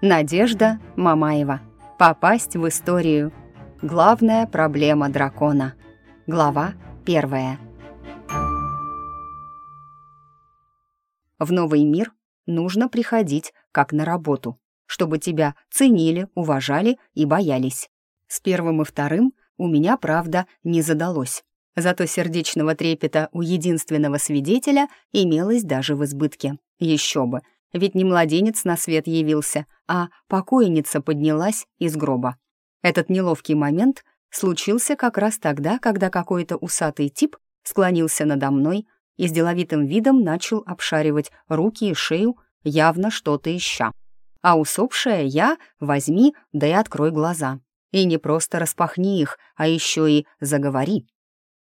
Надежда Мамаева. Попасть в историю. Главная проблема дракона. Глава первая. В новый мир нужно приходить как на работу, чтобы тебя ценили, уважали и боялись. С первым и вторым у меня, правда, не задалось. Зато сердечного трепета у единственного свидетеля имелось даже в избытке. Еще бы, ведь не младенец на свет явился, а покойница поднялась из гроба. Этот неловкий момент случился как раз тогда, когда какой-то усатый тип склонился надо мной и с деловитым видом начал обшаривать руки и шею, явно что-то ища. А усопшая я возьми, да и открой глаза. И не просто распахни их, а еще и заговори.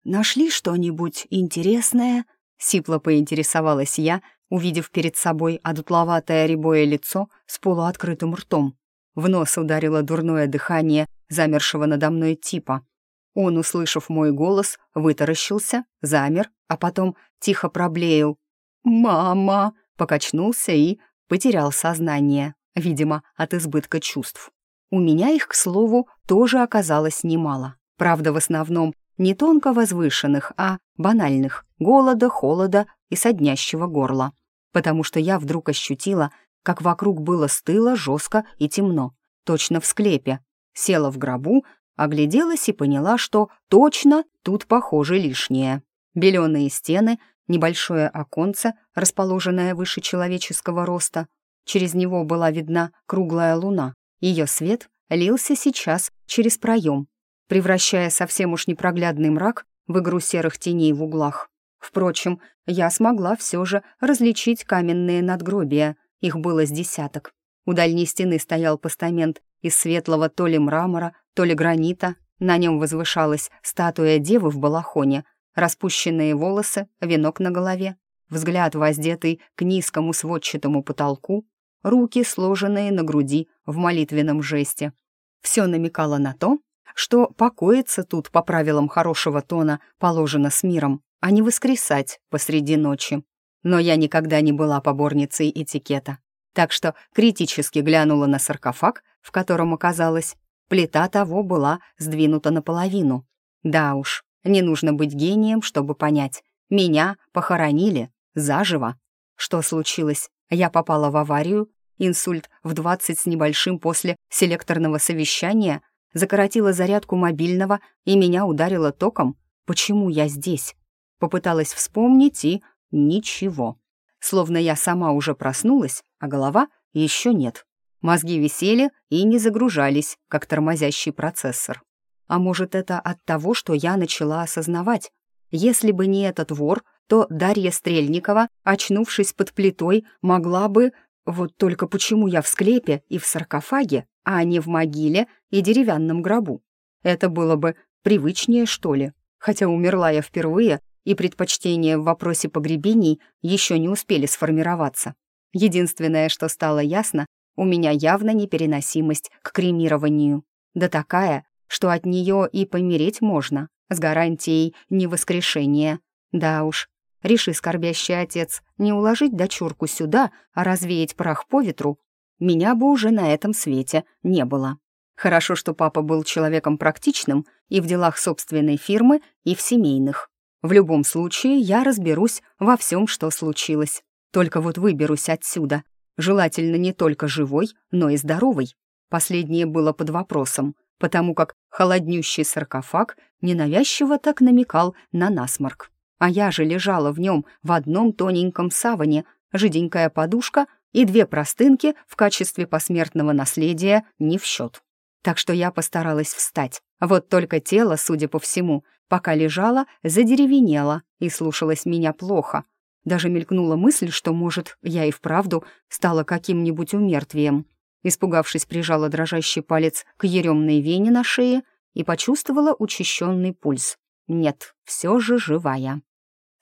«Нашли что-нибудь интересное?» — сипло поинтересовалась я, увидев перед собой одутловатое рябое лицо с полуоткрытым ртом. В нос ударило дурное дыхание замершего надо мной типа. Он, услышав мой голос, вытаращился, замер, а потом тихо проблеял. «Мама!» — покачнулся и потерял сознание, видимо, от избытка чувств. У меня их, к слову, тоже оказалось немало. Правда, в основном не тонко возвышенных, а банальных — голода, холода и соднящего горла. Потому что я вдруг ощутила, как вокруг было стыло, жестко и темно, точно в склепе. Села в гробу, огляделась и поняла, что точно тут, похоже, лишнее. Беленые стены, небольшое оконце, расположенное выше человеческого роста. Через него была видна круглая луна. Ее свет лился сейчас через проем, превращая совсем уж непроглядный мрак в игру серых теней в углах. Впрочем, я смогла все же различить каменные надгробия, их было с десяток. У дальней стены стоял постамент из светлого то ли мрамора, то ли гранита. На нем возвышалась статуя девы в балахоне, распущенные волосы, венок на голове, взгляд воздетый к низкому сводчатому потолку, руки, сложенные на груди в молитвенном жесте. Все намекало на то, что покоиться тут по правилам хорошего тона положено с миром, а не воскресать посреди ночи. Но я никогда не была поборницей этикета, так что критически глянула на саркофаг, в котором оказалась. Плита того была сдвинута наполовину. Да уж, не нужно быть гением, чтобы понять. Меня похоронили заживо. Что случилось? Я попала в аварию, инсульт в 20 с небольшим после селекторного совещания, закоротила зарядку мобильного и меня ударило током. Почему я здесь? Попыталась вспомнить и ничего. Словно я сама уже проснулась, а голова еще нет. Мозги висели и не загружались, как тормозящий процессор. А может, это от того, что я начала осознавать? Если бы не этот вор, то Дарья Стрельникова, очнувшись под плитой, могла бы... Вот только почему я в склепе и в саркофаге, а не в могиле и деревянном гробу. Это было бы привычнее, что ли. Хотя умерла я впервые, и предпочтения в вопросе погребений еще не успели сформироваться. Единственное, что стало ясно, у меня явно непереносимость к кремированию. Да такая, что от нее и помереть можно, с гарантией невоскрешения. Да уж, реши, скорбящий отец, не уложить дочурку сюда, а развеять прах по ветру, меня бы уже на этом свете не было. Хорошо, что папа был человеком практичным и в делах собственной фирмы, и в семейных. В любом случае, я разберусь во всем, что случилось. Только вот выберусь отсюда. Желательно не только живой, но и здоровой. Последнее было под вопросом, потому как холоднющий саркофаг ненавязчиво так намекал на насморк. А я же лежала в нем в одном тоненьком саване, жиденькая подушка — и две простынки в качестве посмертного наследия не в счет. Так что я постаралась встать. Вот только тело, судя по всему, пока лежало, задеревенело и слушалось меня плохо. Даже мелькнула мысль, что, может, я и вправду стала каким-нибудь умертвием. Испугавшись, прижала дрожащий палец к еремной вене на шее и почувствовала учащенный пульс. Нет, все же живая.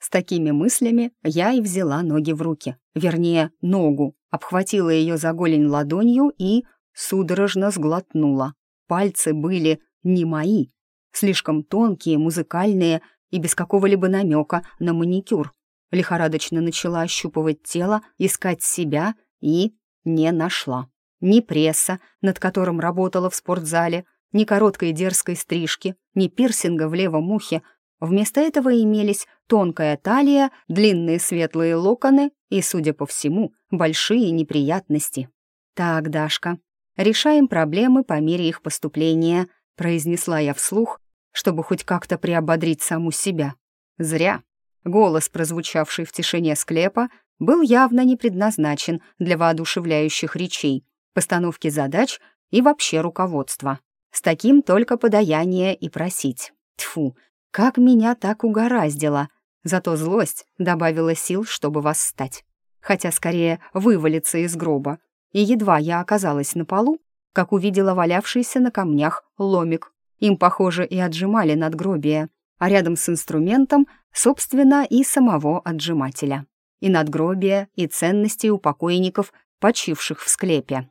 С такими мыслями я и взяла ноги в руки, вернее, ногу, обхватила ее за голень ладонью и судорожно сглотнула. Пальцы были не мои, слишком тонкие, музыкальные и без какого-либо намека на маникюр. Лихорадочно начала ощупывать тело, искать себя и не нашла. ни пресса, над которым работала в спортзале, ни короткой дерзкой стрижки, ни пирсинга в левом ухе. Вместо этого имелись тонкая талия, длинные светлые локоны и, судя по всему, большие неприятности. «Так, Дашка, решаем проблемы по мере их поступления», произнесла я вслух, чтобы хоть как-то приободрить саму себя. Зря. Голос, прозвучавший в тишине склепа, был явно не предназначен для воодушевляющих речей, постановки задач и вообще руководства. С таким только подаяние и просить. Тьфу, как меня так угораздило. Зато злость добавила сил, чтобы восстать. Хотя скорее вывалиться из гроба. И едва я оказалась на полу, как увидела валявшийся на камнях ломик. Им, похоже, и отжимали надгробие, а рядом с инструментом, собственно, и самого отжимателя. И надгробие, и ценности у покойников, почивших в склепе.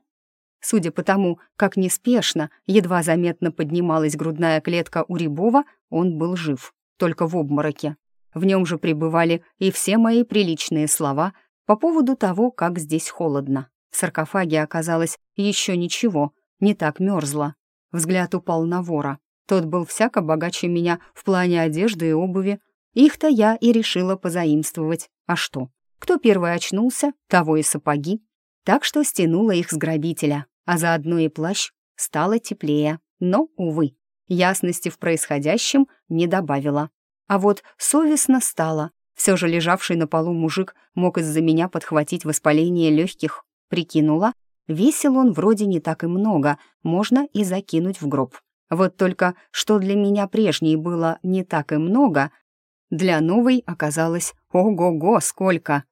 Судя по тому, как неспешно, едва заметно поднималась грудная клетка у Рябова, он был жив, только в обмороке. В нем же пребывали и все мои приличные слова по поводу того, как здесь холодно. В саркофаге оказалось еще ничего, не так мерзло. Взгляд упал на вора. Тот был всяко богаче меня в плане одежды и обуви. Их-то я и решила позаимствовать. А что? Кто первый очнулся, того и сапоги. Так что стянула их с грабителя, а заодно и плащ стало теплее. Но, увы, ясности в происходящем не добавила. А вот совестно стало. Все же лежавший на полу мужик мог из-за меня подхватить воспаление легких. Прикинула, весил он вроде не так и много, можно и закинуть в гроб. Вот только, что для меня прежней было не так и много, для новой оказалось ого-го сколько.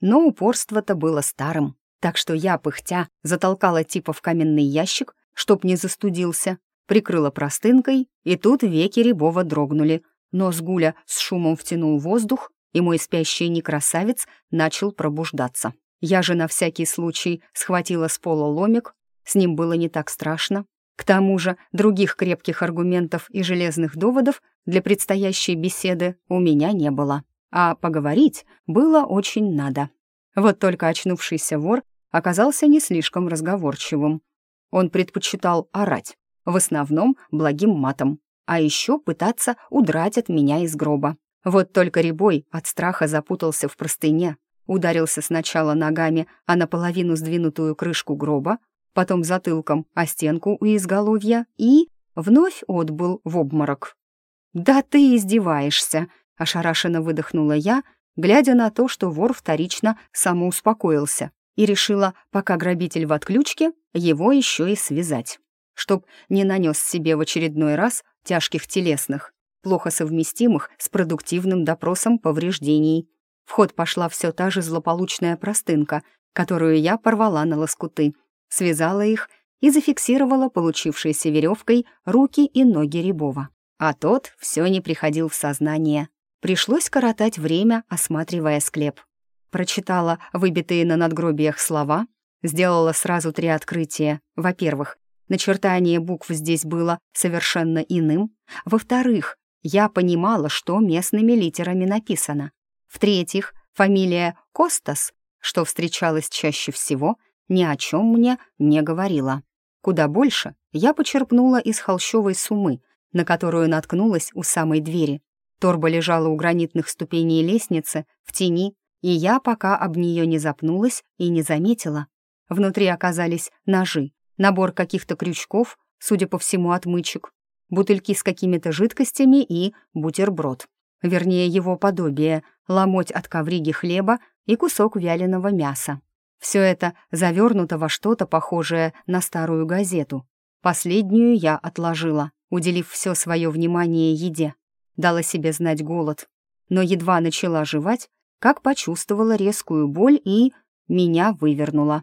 Но упорство-то было старым, так что я, пыхтя, затолкала типа в каменный ящик, чтоб не застудился, прикрыла простынкой, и тут веки Рябова дрогнули. Нос Гуля с шумом втянул воздух, и мой спящий некрасавец начал пробуждаться. Я же на всякий случай схватила с пола ломик, с ним было не так страшно. К тому же других крепких аргументов и железных доводов для предстоящей беседы у меня не было. А поговорить было очень надо. Вот только очнувшийся вор оказался не слишком разговорчивым. Он предпочитал орать, в основном благим матом, а еще пытаться удрать от меня из гроба. Вот только Рябой от страха запутался в простыне, ударился сначала ногами о наполовину сдвинутую крышку гроба, потом затылком о стенку у изголовья и вновь отбыл в обморок. «Да ты издеваешься!» — ошарашенно выдохнула я, глядя на то, что вор вторично самоуспокоился и решила, пока грабитель в отключке, его еще и связать, чтоб не нанес себе в очередной раз тяжких телесных, плохо совместимых с продуктивным допросом повреждений. В ход пошла все та же злополучная простынка, которую я порвала на лоскуты, связала их и зафиксировала получившейся веревкой руки и ноги Рябова. А тот все не приходил в сознание. Пришлось коротать время, осматривая склеп. Прочитала выбитые на надгробиях слова, сделала сразу три открытия. Во-первых, начертание букв здесь было совершенно иным. Во-вторых, я понимала, что местными литерами написано. В-третьих, фамилия Костас, что встречалась чаще всего, ни о чем мне не говорила. Куда больше я почерпнула из холщовой сумы, на которую наткнулась у самой двери. Торба лежала у гранитных ступеней лестницы, в тени, и я пока об нее не запнулась и не заметила. Внутри оказались ножи, набор каких-то крючков, судя по всему, отмычек, бутыльки с какими-то жидкостями и бутерброд. Вернее, его подобие, ломоть от ковриги хлеба и кусок вяленого мяса. Все это завернуто во что-то похожее на старую газету. Последнюю я отложила, уделив все свое внимание еде. Дала себе знать голод. Но едва начала жевать, как почувствовала резкую боль и меня вывернула.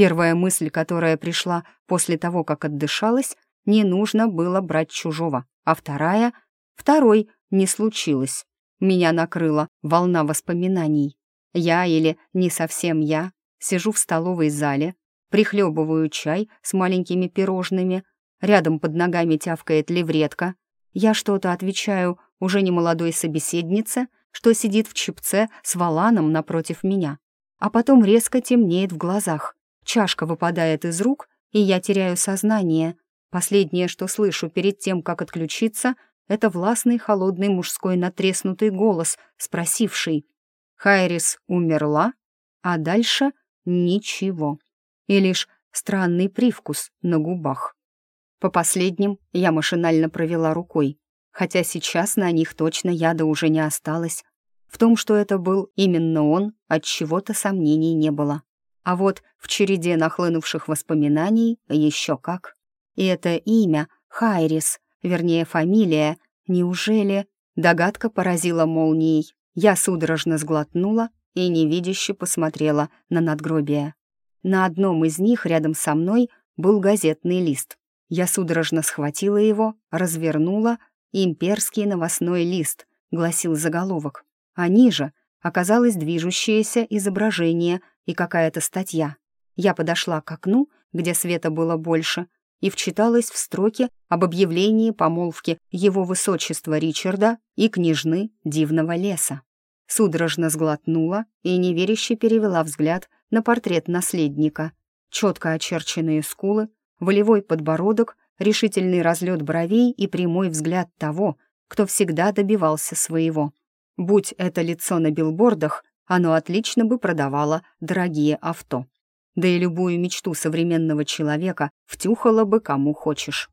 Первая мысль, которая пришла после того, как отдышалась, не нужно было брать чужого, а вторая... Второй не случилось. Меня накрыла волна воспоминаний. Я или не совсем я сижу в столовой зале, прихлебываю чай с маленькими пирожными, рядом под ногами тявкает левретка. Я что-то отвечаю уже не молодой собеседнице — что сидит в чипце с валаном напротив меня. А потом резко темнеет в глазах. Чашка выпадает из рук, и я теряю сознание. Последнее, что слышу перед тем, как отключиться, это властный холодный мужской натреснутый голос, спросивший «Хайрис умерла?» А дальше ничего. И лишь странный привкус на губах. По последним я машинально провела рукой, хотя сейчас на них точно яда уже не осталось. В том, что это был именно он, от чего-то сомнений не было. А вот в череде нахлынувших воспоминаний еще как. И это имя Хайрис, вернее фамилия, неужели... Догадка поразила молнией. Я судорожно сглотнула и невидяще посмотрела на надгробие. На одном из них рядом со мной был газетный лист. Я судорожно схватила его, развернула. «Имперский новостной лист», — гласил заголовок. А ниже оказалось движущееся изображение и какая-то статья. Я подошла к окну, где света было больше, и вчиталась в строки об объявлении помолвки его высочества Ричарда и княжны Дивного леса. Судорожно сглотнула и неверяще перевела взгляд на портрет наследника. Четко очерченные скулы, волевой подбородок, решительный разлет бровей и прямой взгляд того, кто всегда добивался своего. Будь это лицо на билбордах, оно отлично бы продавало дорогие авто. Да и любую мечту современного человека втюхало бы кому хочешь.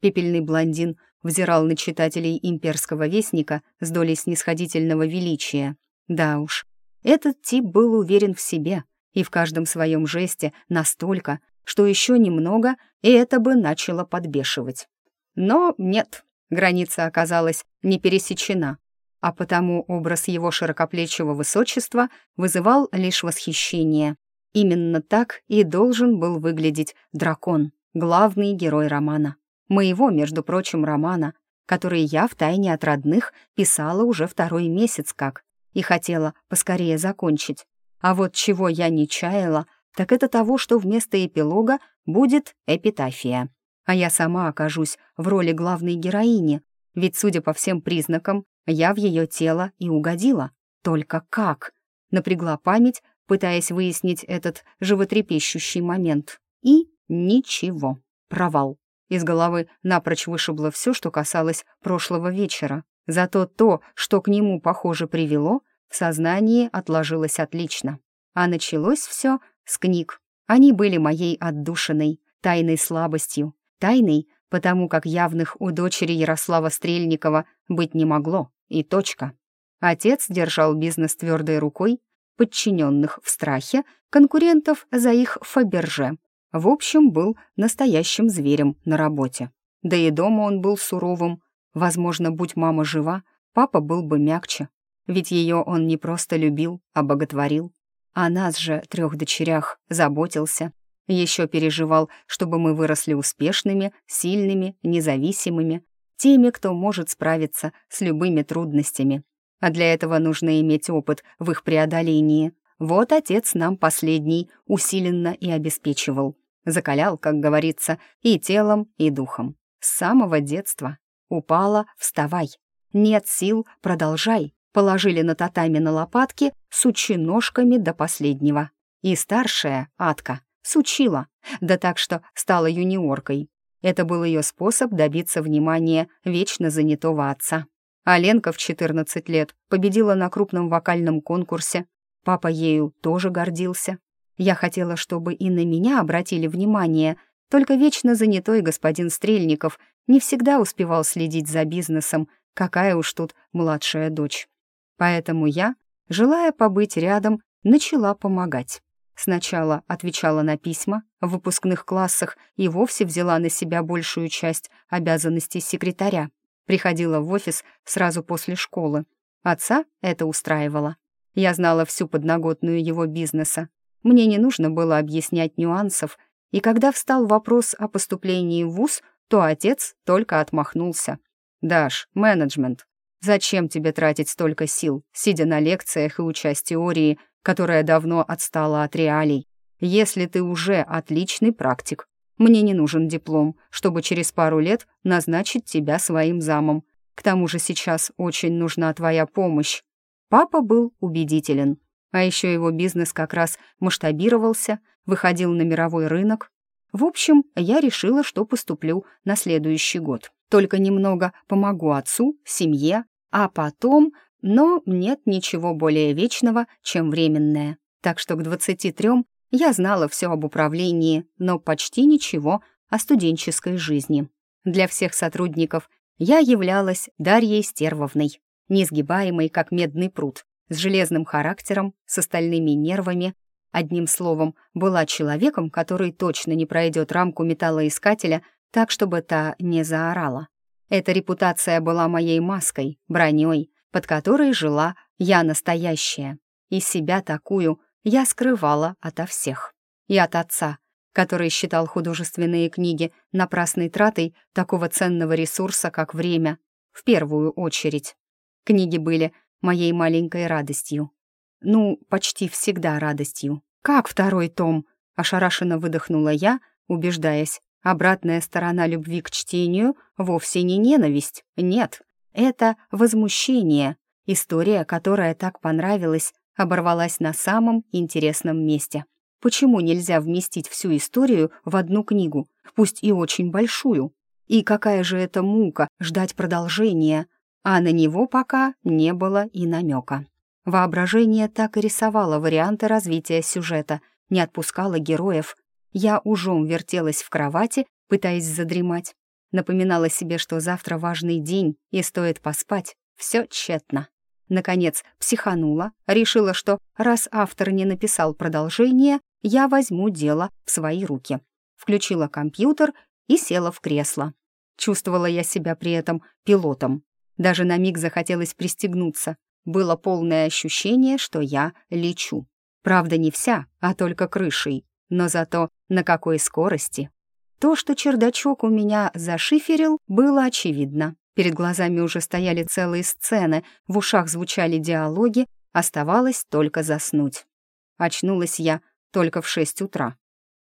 Пепельный блондин взирал на читателей имперского вестника с долей снисходительного величия. Да уж, этот тип был уверен в себе и в каждом своем жесте настолько, что еще немного, и это бы начало подбешивать. Но нет, граница оказалась не пересечена а потому образ его широкоплечего высочества вызывал лишь восхищение. Именно так и должен был выглядеть дракон, главный герой романа. Моего, между прочим, романа, который я втайне от родных писала уже второй месяц как и хотела поскорее закончить. А вот чего я не чаяла, так это того, что вместо эпилога будет эпитафия. А я сама окажусь в роли главной героини, ведь, судя по всем признакам, я в ее тело и угодила. Только как? Напрягла память, пытаясь выяснить этот животрепещущий момент. И ничего. Провал. Из головы напрочь вышибло все, что касалось прошлого вечера. Зато то, что к нему, похоже, привело, в сознании отложилось отлично. А началось все с книг. Они были моей отдушиной, тайной слабостью, тайной, потому как явных у дочери Ярослава Стрельникова быть не могло. И точка. Отец держал бизнес твердой рукой, подчиненных в страхе, конкурентов за их фаберже. В общем, был настоящим зверем на работе. Да и дома он был суровым. Возможно, будь мама жива, папа был бы мягче. Ведь ее он не просто любил, а боготворил. О нас же, трех дочерях, заботился. Еще переживал, чтобы мы выросли успешными, сильными, независимыми, теми, кто может справиться с любыми трудностями. А для этого нужно иметь опыт в их преодолении. Вот отец нам последний усиленно и обеспечивал. Закалял, как говорится, и телом, и духом. С самого детства. Упала — вставай. Нет сил — продолжай. Положили на татами на лопатки, сучи ножками до последнего. И старшая, Атка, сучила, да так что стала юниоркой. Это был ее способ добиться внимания вечно занятого отца. А в 14 лет победила на крупном вокальном конкурсе. Папа ею тоже гордился. Я хотела, чтобы и на меня обратили внимание, только вечно занятой господин Стрельников не всегда успевал следить за бизнесом, какая уж тут младшая дочь. Поэтому я, желая побыть рядом, начала помогать. Сначала отвечала на письма, в выпускных классах и вовсе взяла на себя большую часть обязанностей секретаря. Приходила в офис сразу после школы. Отца это устраивало. Я знала всю подноготную его бизнеса. Мне не нужно было объяснять нюансов, и когда встал вопрос о поступлении в ВУЗ, то отец только отмахнулся. «Даш, менеджмент. Зачем тебе тратить столько сил, сидя на лекциях и учась теории, которая давно отстала от реалий. Если ты уже отличный практик, мне не нужен диплом, чтобы через пару лет назначить тебя своим замом. К тому же сейчас очень нужна твоя помощь. Папа был убедителен. А еще его бизнес как раз масштабировался, выходил на мировой рынок. В общем, я решила, что поступлю на следующий год. Только немного помогу отцу, семье, а потом... Но нет ничего более вечного, чем временное. Так что к 23 я знала все об управлении, но почти ничего о студенческой жизни. Для всех сотрудников я являлась Дарьей Стервовной, несгибаемой, как медный пруд, с железным характером, с остальными нервами. Одним словом, была человеком, который точно не пройдет рамку металлоискателя так, чтобы та не заорала. Эта репутация была моей маской, броней, под которой жила я настоящая. И себя такую я скрывала ото всех. И от отца, который считал художественные книги напрасной тратой такого ценного ресурса, как время, в первую очередь. Книги были моей маленькой радостью. Ну, почти всегда радостью. «Как второй том?» — ошарашенно выдохнула я, убеждаясь. Обратная сторона любви к чтению вовсе не ненависть, нет, это возмущение. История, которая так понравилась, оборвалась на самом интересном месте. Почему нельзя вместить всю историю в одну книгу, пусть и очень большую? И какая же это мука ждать продолжения, а на него пока не было и намека. Воображение так и рисовало варианты развития сюжета, не отпускало героев. Я ужом вертелась в кровати, пытаясь задремать. Напоминала себе, что завтра важный день и стоит поспать. Все тщетно. Наконец, психанула, решила, что раз автор не написал продолжение, я возьму дело в свои руки. Включила компьютер и села в кресло. Чувствовала я себя при этом пилотом. Даже на миг захотелось пристегнуться. Было полное ощущение, что я лечу. Правда, не вся, а только крышей. Но зато на какой скорости. То, что чердачок у меня зашиферил, было очевидно. Перед глазами уже стояли целые сцены, в ушах звучали диалоги, оставалось только заснуть. Очнулась я только в шесть утра.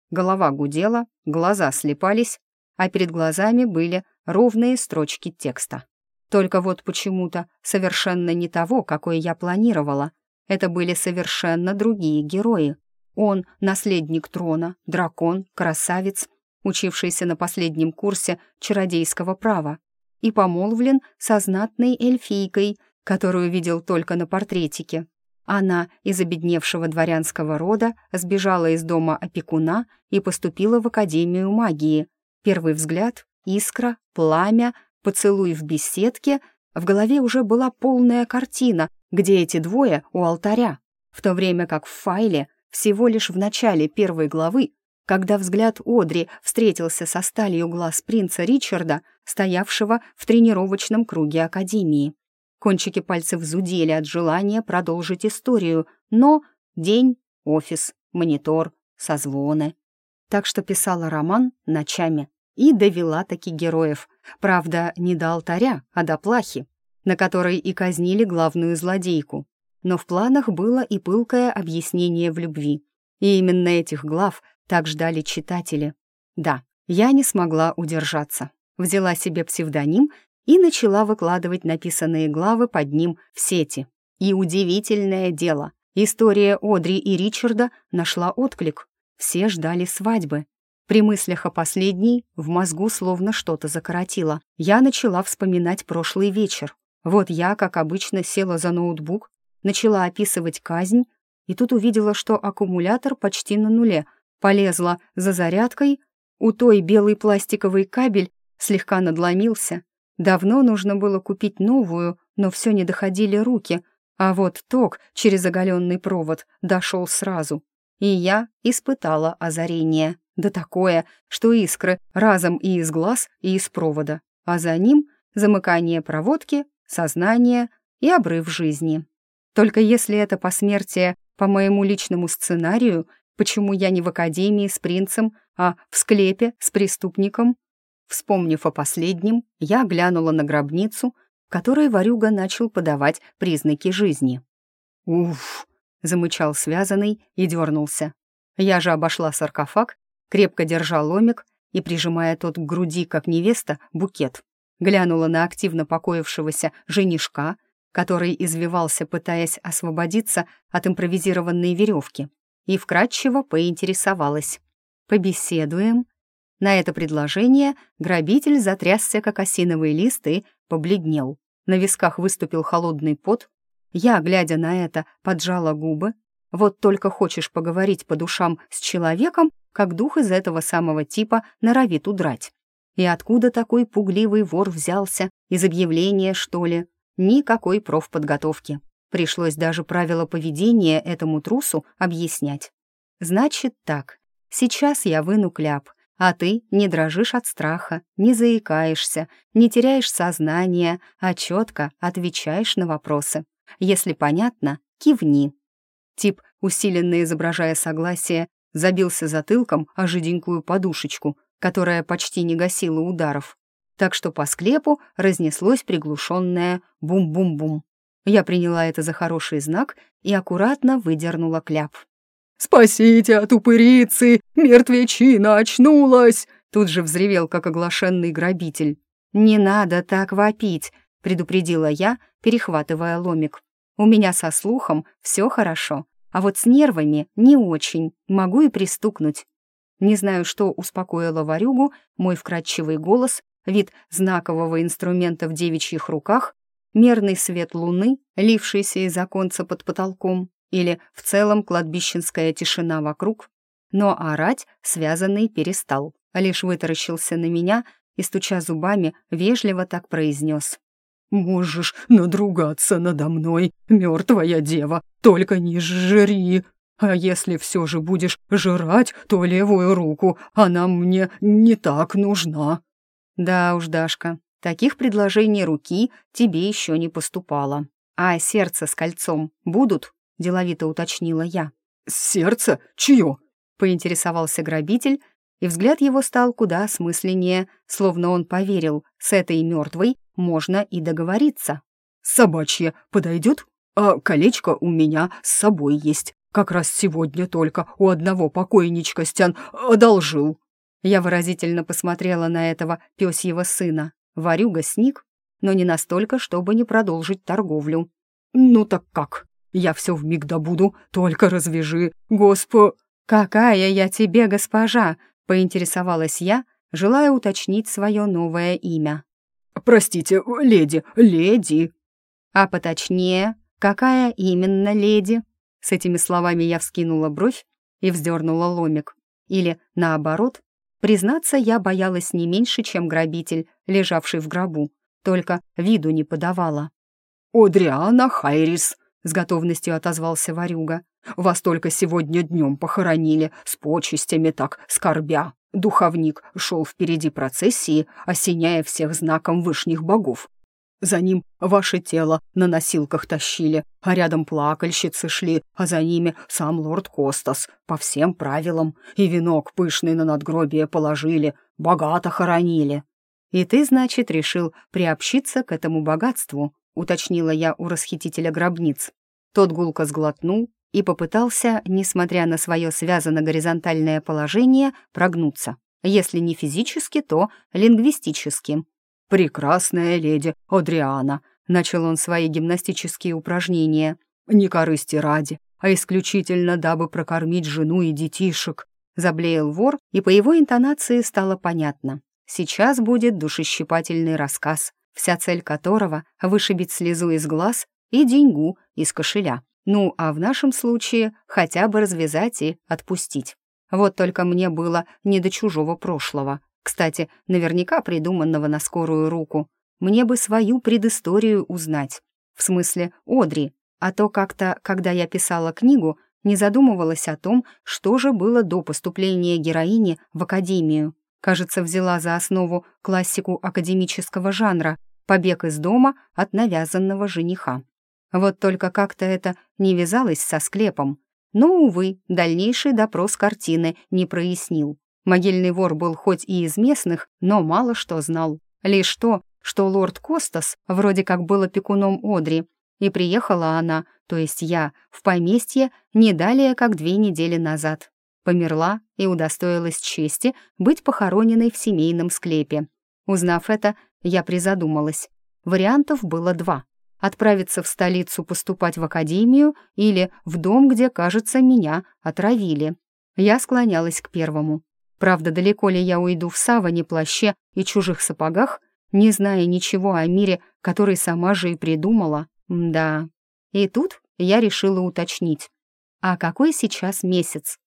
Голова гудела, глаза слепались, а перед глазами были ровные строчки текста. Только вот почему-то совершенно не того, какой я планировала. Это были совершенно другие герои. Он — наследник трона, дракон, красавец, учившийся на последнем курсе чародейского права и помолвлен со знатной эльфийкой, которую видел только на портретике. Она из обедневшего дворянского рода сбежала из дома опекуна и поступила в Академию магии. Первый взгляд — искра, пламя, поцелуй в беседке. В голове уже была полная картина, где эти двое у алтаря, в то время как в файле всего лишь в начале первой главы когда взгляд Одри встретился со сталью глаз принца Ричарда, стоявшего в тренировочном круге Академии. Кончики пальцев зудели от желания продолжить историю, но день, офис, монитор, созвоны. Так что писала роман ночами и довела таки героев. Правда, не до алтаря, а до плахи, на которой и казнили главную злодейку. Но в планах было и пылкое объяснение в любви. И именно этих глав так ждали читатели. Да, я не смогла удержаться. Взяла себе псевдоним и начала выкладывать написанные главы под ним в сети. И удивительное дело, история Одри и Ричарда нашла отклик. Все ждали свадьбы. При мыслях о последней в мозгу словно что-то закоротило. Я начала вспоминать прошлый вечер. Вот я, как обычно, села за ноутбук, начала описывать казнь, и тут увидела, что аккумулятор почти на нуле — Полезла за зарядкой, у той белый пластиковый кабель слегка надломился. Давно нужно было купить новую, но все не доходили руки, а вот ток через оголенный провод дошел сразу. И я испытала озарение. Да такое, что искры разом и из глаз, и из провода. А за ним замыкание проводки, сознание и обрыв жизни. Только если это посмертие по моему личному сценарию, Почему я не в академии с принцем, а в склепе с преступником? Вспомнив о последнем, я глянула на гробницу, в которой ворюга начал подавать признаки жизни. «Уф!» — замычал связанный и дернулся. Я же обошла саркофаг, крепко держа ломик и, прижимая тот к груди, как невеста, букет. Глянула на активно покоившегося женишка, который извивался, пытаясь освободиться от импровизированной веревки и вкратчиво поинтересовалась. побеседуем?» На это предложение грабитель затрясся, как осиновый лист, и побледнел. На висках выступил холодный пот. Я, глядя на это, поджала губы. Вот только хочешь поговорить по душам с человеком, как дух из этого самого типа норовит удрать. И откуда такой пугливый вор взялся? Из объявления, что ли? Никакой профподготовки. Пришлось даже правила поведения этому трусу объяснять. Значит так, сейчас я выну кляп, а ты не дрожишь от страха, не заикаешься, не теряешь сознание, а четко отвечаешь на вопросы. Если понятно, кивни. Тип, усиленно изображая согласие, забился затылком о жиденькую подушечку, которая почти не гасила ударов. Так что по склепу разнеслось приглушенное бум-бум-бум. Я приняла это за хороший знак и аккуратно выдернула кляп. «Спасите от упырицы! Мертвечина очнулась!» Тут же взревел, как оглашенный грабитель. «Не надо так вопить», — предупредила я, перехватывая ломик. «У меня со слухом все хорошо, а вот с нервами не очень, могу и пристукнуть». Не знаю, что успокоило ворюгу, мой вкрадчивый голос, вид знакового инструмента в девичьих руках мерный свет луны, лившийся из оконца под потолком, или в целом кладбищенская тишина вокруг. Но орать связанный перестал, а лишь вытаращился на меня и, стуча зубами, вежливо так произнес. «Можешь надругаться надо мной, мертвая дева, только не жри. А если все же будешь жрать, то левую руку, она мне не так нужна». «Да уж, Дашка, Таких предложений руки тебе еще не поступало. А сердце с кольцом будут?» — деловито уточнила я. «Сердце? Чье?» — поинтересовался грабитель, и взгляд его стал куда осмысленнее, словно он поверил, с этой мертвой можно и договориться. «Собачье подойдет? А колечко у меня с собой есть. Как раз сегодня только у одного покойничка Стян одолжил». Я выразительно посмотрела на этого пёсьего сына. Варюга сник, но не настолько, чтобы не продолжить торговлю. «Ну так как? Я все вмиг добуду, только развяжи, госпо...» «Какая я тебе госпожа?» — поинтересовалась я, желая уточнить свое новое имя. «Простите, леди, леди!» «А поточнее, какая именно леди?» С этими словами я вскинула бровь и вздернула ломик. Или, наоборот, Признаться, я боялась не меньше, чем грабитель, лежавший в гробу, только виду не подавала. «Одриана Хайрис», — с готовностью отозвался Варюга. «Вас только сегодня днем похоронили, с почестями так, скорбя. Духовник шел впереди процессии, осеняя всех знаком вышних богов. За ним ваше тело на носилках тащили, а рядом плакальщицы шли, а за ними сам лорд Костас, по всем правилам, и венок пышный на надгробие положили, богато хоронили. «И ты, значит, решил приобщиться к этому богатству?» — уточнила я у расхитителя гробниц. Тот гулко сглотнул и попытался, несмотря на свое связано-горизонтальное положение, прогнуться. Если не физически, то лингвистически. «Прекрасная леди Одриана», — начал он свои гимнастические упражнения. «Не корысти ради, а исключительно дабы прокормить жену и детишек», — заблеял вор, и по его интонации стало понятно. Сейчас будет душещипательный рассказ, вся цель которого — вышибить слезу из глаз и деньгу из кошеля. Ну, а в нашем случае хотя бы развязать и отпустить. Вот только мне было не до чужого прошлого. Кстати, наверняка придуманного на скорую руку. Мне бы свою предысторию узнать. В смысле, Одри. А то как-то, когда я писала книгу, не задумывалась о том, что же было до поступления героини в академию. Кажется, взяла за основу классику академического жанра «Побег из дома от навязанного жениха». Вот только как-то это не вязалось со склепом. Но, увы, дальнейший допрос картины не прояснил. Могильный вор был хоть и из местных, но мало что знал. Лишь то, что лорд Костас вроде как был опекуном Одри, и приехала она, то есть я, в поместье не далее, как две недели назад. Померла и удостоилась чести быть похороненной в семейном склепе. Узнав это, я призадумалась. Вариантов было два. Отправиться в столицу поступать в академию или в дом, где, кажется, меня отравили. Я склонялась к первому. Правда, далеко ли я уйду в саване, плаще и чужих сапогах, не зная ничего о мире, который сама же и придумала? Да. И тут я решила уточнить. А какой сейчас месяц?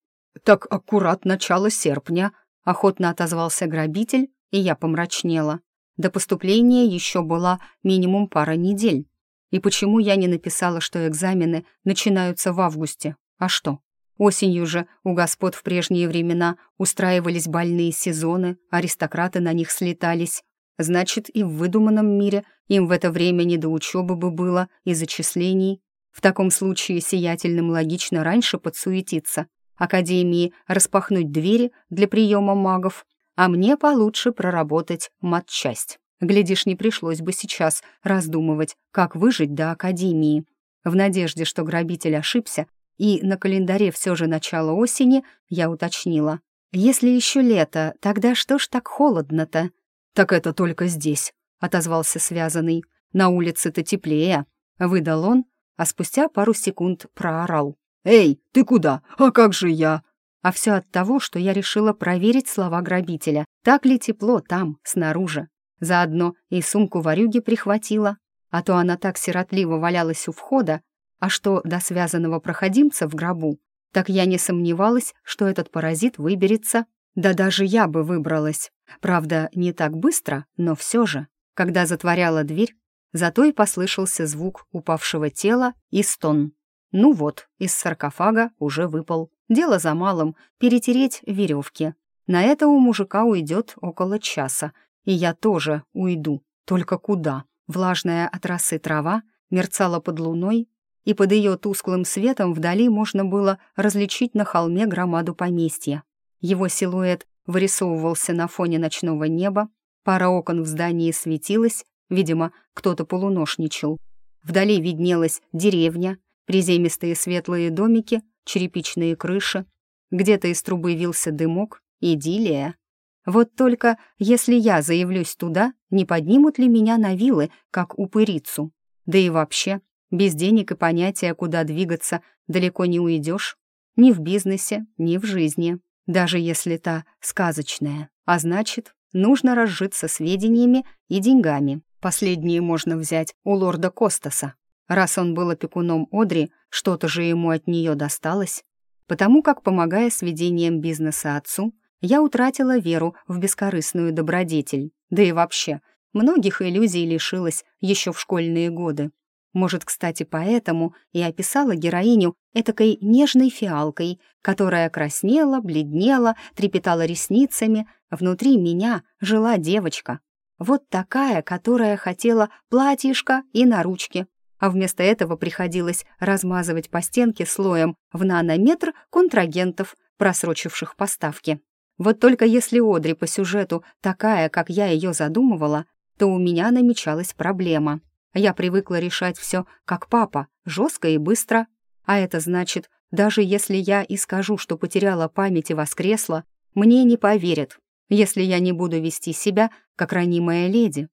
Так аккурат начало серпня, охотно отозвался грабитель, и я помрачнела. До поступления еще была минимум пара недель. И почему я не написала, что экзамены начинаются в августе? А что? Осенью же у господ в прежние времена устраивались больные сезоны, аристократы на них слетались. Значит, и в выдуманном мире им в это время не до учебы бы было и зачислений. В таком случае сиятельным логично раньше подсуетиться, Академии распахнуть двери для приема магов, а мне получше проработать матчасть. Глядишь, не пришлось бы сейчас раздумывать, как выжить до Академии. В надежде, что грабитель ошибся, и на календаре все же начало осени, я уточнила. «Если еще лето, тогда что ж так холодно-то?» «Так это только здесь», — отозвался связанный. «На улице-то теплее», — выдал он, а спустя пару секунд проорал. «Эй, ты куда? А как же я?» А все от того, что я решила проверить слова грабителя. Так ли тепло там, снаружи? Заодно и сумку варюги прихватила, а то она так сиротливо валялась у входа, а что до связанного проходимца в гробу, так я не сомневалась, что этот паразит выберется. Да даже я бы выбралась. Правда, не так быстро, но все же. Когда затворяла дверь, зато и послышался звук упавшего тела и стон. Ну вот, из саркофага уже выпал. Дело за малым — перетереть веревки. На это у мужика уйдет около часа, и я тоже уйду. Только куда? Влажная от росы трава мерцала под луной, и под ее тусклым светом вдали можно было различить на холме громаду поместья. Его силуэт вырисовывался на фоне ночного неба, пара окон в здании светилась, видимо, кто-то полуношничал. Вдали виднелась деревня, приземистые светлые домики, черепичные крыши. Где-то из трубы вился дымок, идиллия. Вот только если я заявлюсь туда, не поднимут ли меня на вилы, как упырицу? Да и вообще, без денег и понятия, куда двигаться, далеко не уйдешь. Ни в бизнесе, ни в жизни. Даже если та сказочная. А значит, нужно разжиться сведениями и деньгами. Последние можно взять у лорда Костаса. Раз он был опекуном Одри, что-то же ему от нее досталось. Потому как, помогая с ведением бизнеса отцу, я утратила веру в бескорыстную добродетель. Да и вообще, многих иллюзий лишилась еще в школьные годы. Может, кстати, поэтому и описала героиню этакой нежной фиалкой, которая краснела, бледнела, трепетала ресницами. Внутри меня жила девочка. Вот такая, которая хотела платьишко и наручки, а вместо этого приходилось размазывать по стенке слоем в нанометр контрагентов, просрочивших поставки. Вот только если Одри по сюжету такая, как я ее задумывала, то у меня намечалась проблема. Я привыкла решать все как папа, жестко и быстро. А это значит, даже если я и скажу, что потеряла память и воскресла, мне не поверят, если я не буду вести себя, как ранимая леди.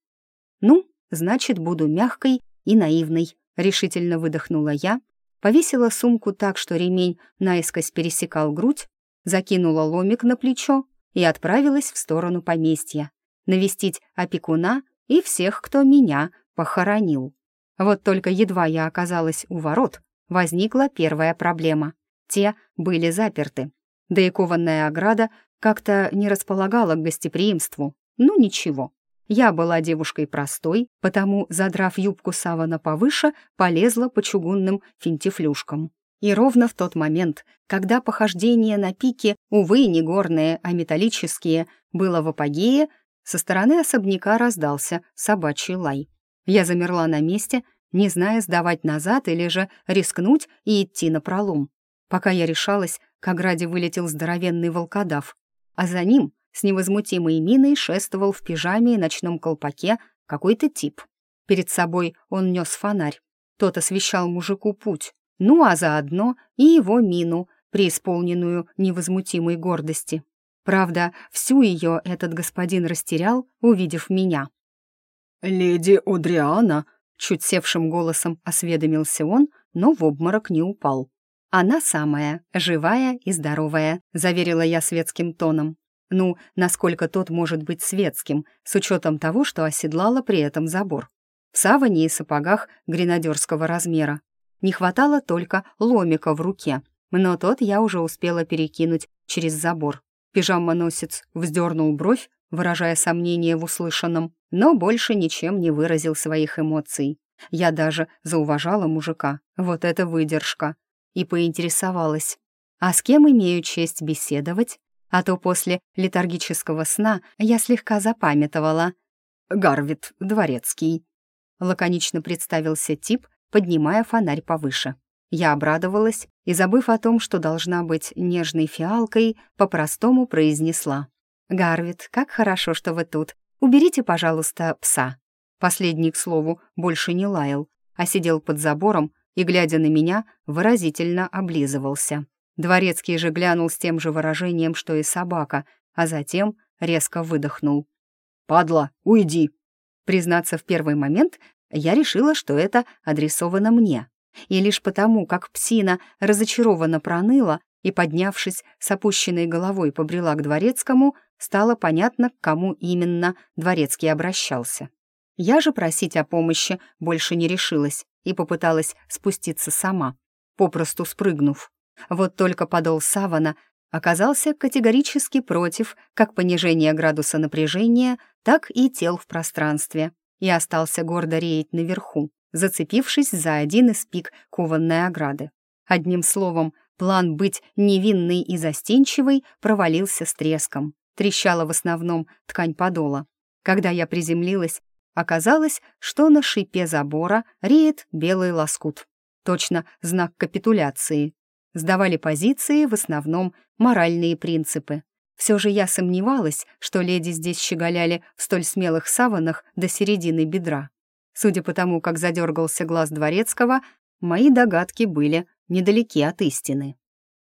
Ну, значит, буду мягкой и наивной», — решительно выдохнула я, повесила сумку так, что ремень наискось пересекал грудь, закинула ломик на плечо и отправилась в сторону поместья, навестить опекуна и всех, кто меня похоронил. Вот только едва я оказалась у ворот, возникла первая проблема. Те были заперты, да и кованная ограда как-то не располагала к гостеприимству. Ну ничего, я была девушкой простой, потому, задрав юбку савана повыше, полезла по чугунным финтифлюшкам. И ровно в тот момент, когда похождение на пике, увы, не горные, а металлические, было в апогее, со стороны особняка раздался собачий лай. Я замерла на месте, не зная, сдавать назад или же рискнуть и идти на пролом. Пока я решалась, к ограде вылетел здоровенный волкодав, а за ним с невозмутимой миной шествовал в пижаме и ночном колпаке какой-то тип. Перед собой он нес фонарь. Тот освещал мужику путь, ну а заодно и его мину, преисполненную невозмутимой гордости. Правда, всю ее этот господин растерял, увидев меня. «Леди Одриана», — чуть севшим голосом осведомился он, но в обморок не упал. «Она самая, живая и здоровая», — заверила я светским тоном. Ну, насколько тот может быть светским, с учетом того, что оседлала при этом забор. В саване и сапогах гренадерского размера. Не хватало только ломика в руке, но тот я уже успела перекинуть через забор. Пижамоносец вздернул бровь, выражая сомнение в услышанном, но больше ничем не выразил своих эмоций. Я даже зауважала мужика, вот это выдержка, и поинтересовалась, а с кем имею честь беседовать? А то после летаргического сна я слегка запамятовала. «Гарвит Дворецкий», — лаконично представился тип, поднимая фонарь повыше. Я обрадовалась и, забыв о том, что должна быть нежной фиалкой, по-простому произнесла. «Гарвит, как хорошо, что вы тут. Уберите, пожалуйста, пса». Последний, к слову, больше не лаял, а сидел под забором и, глядя на меня, выразительно облизывался. Дворецкий же глянул с тем же выражением, что и собака, а затем резко выдохнул. «Падла, уйди!» Признаться, в первый момент я решила, что это адресовано мне. И лишь потому, как псина разочарованно проныла и, поднявшись с опущенной головой, побрела к дворецкому, стало понятно, к кому именно дворецкий обращался. Я же просить о помощи больше не решилась и попыталась спуститься сама, попросту спрыгнув. Вот только подол савана оказался категорически против как понижения градуса напряжения, так и тел в пространстве, и остался гордо реять наверху, зацепившись за один из пик кованной ограды. Одним словом, план быть невинной и застенчивой провалился с треском. Трещала в основном ткань подола. Когда я приземлилась, оказалось, что на шипе забора реет белый лоскут. Точно знак капитуляции сдавали позиции в основном моральные принципы. Все же я сомневалась, что леди здесь щеголяли в столь смелых саванах до середины бедра. Судя по тому, как задергался глаз дворецкого, мои догадки были недалеки от истины.